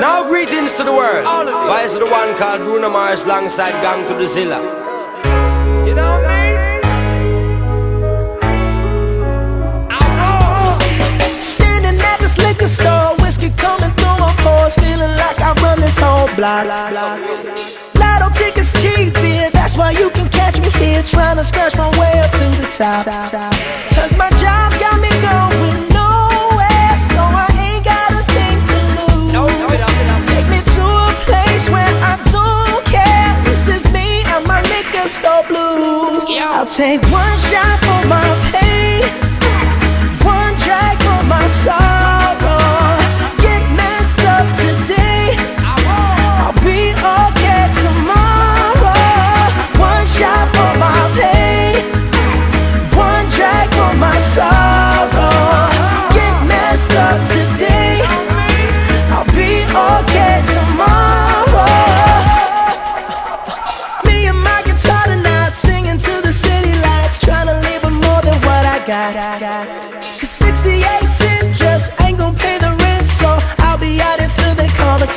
Now greetings to the world. Why is the one called Bruno Mars alongside Gong to the Zilla? You know what I mean? Standing at this liquor store, whiskey coming through my pores, feeling like I run this whole block. Lotto tickets cheap, yeah, that's why you can catch me here, trying to scratch my way up to the top. Cause my job got me going I'll take one shot for my pain,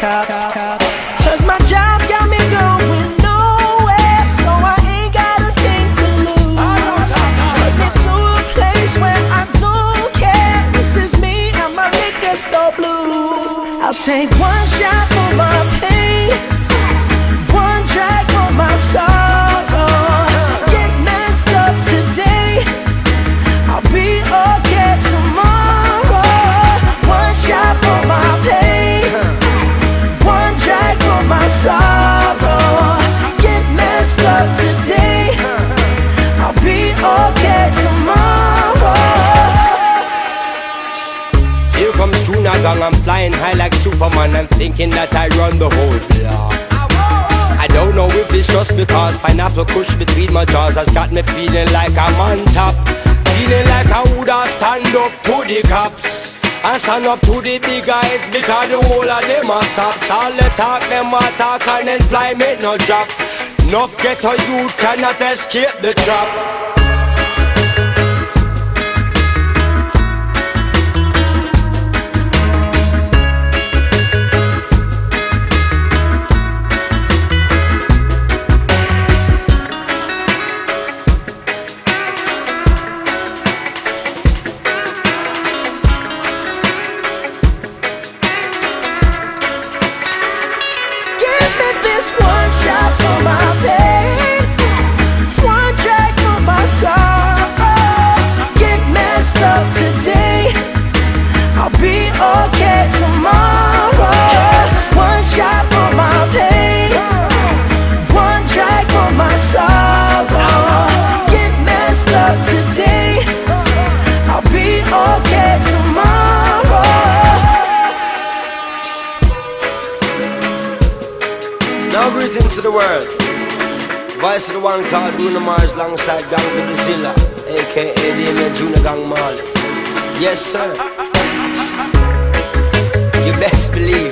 cops. Cause my job got me going nowhere, so I ain't got a thing to lose. Me to a place where I don't care. This is me and my liquor store blues. I'll take one shot for my pain, I'm flying high like Superman. I'm thinking that I run the whole block. I don't know if it's just because pineapple kush between my jaws has got me feeling like I'm on top. Feeling like I woulda stand up to the cops. And stand up to the big guys because the whole of them are sops. All the talk, them a talk and employment no job. Enough ghetto youth cannot escape the trap. One shot for my pain, one drag for my sorrow. Get messed up today, I'll be okay tomorrow. One shot for my pain, one drag for my sorrow. Get messed up Now greetings to the world. Voice of the one called Bruno Mars alongside Gong to the Zilla, aka Damian Junior Gong Marley. Yes, sir. You best believe.